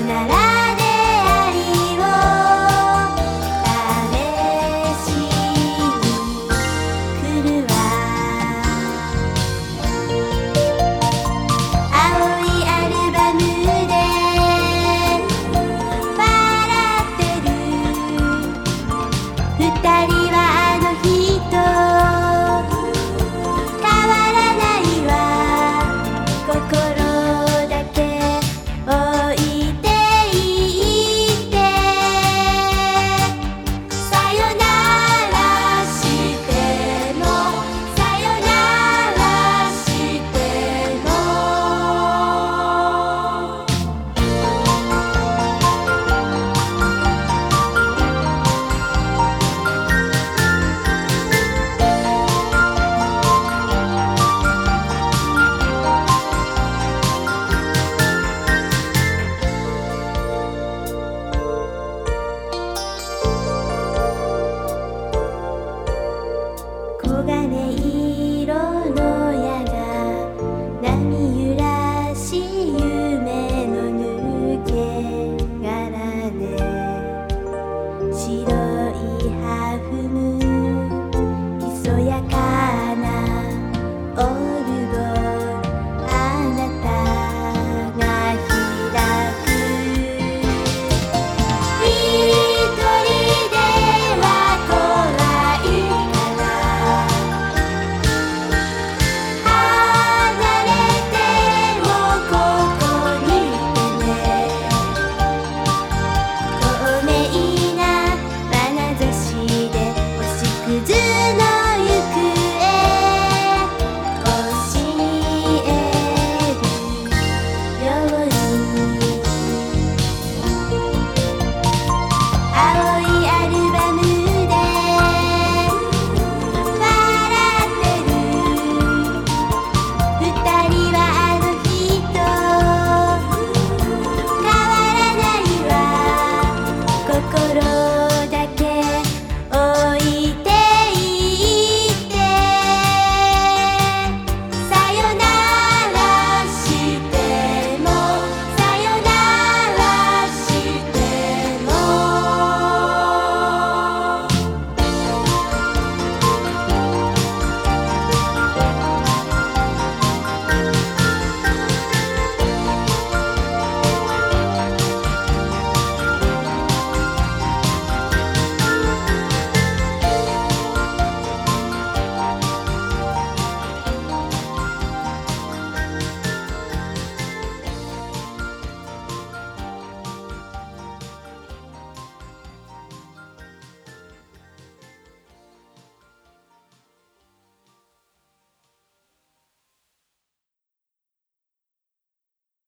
なら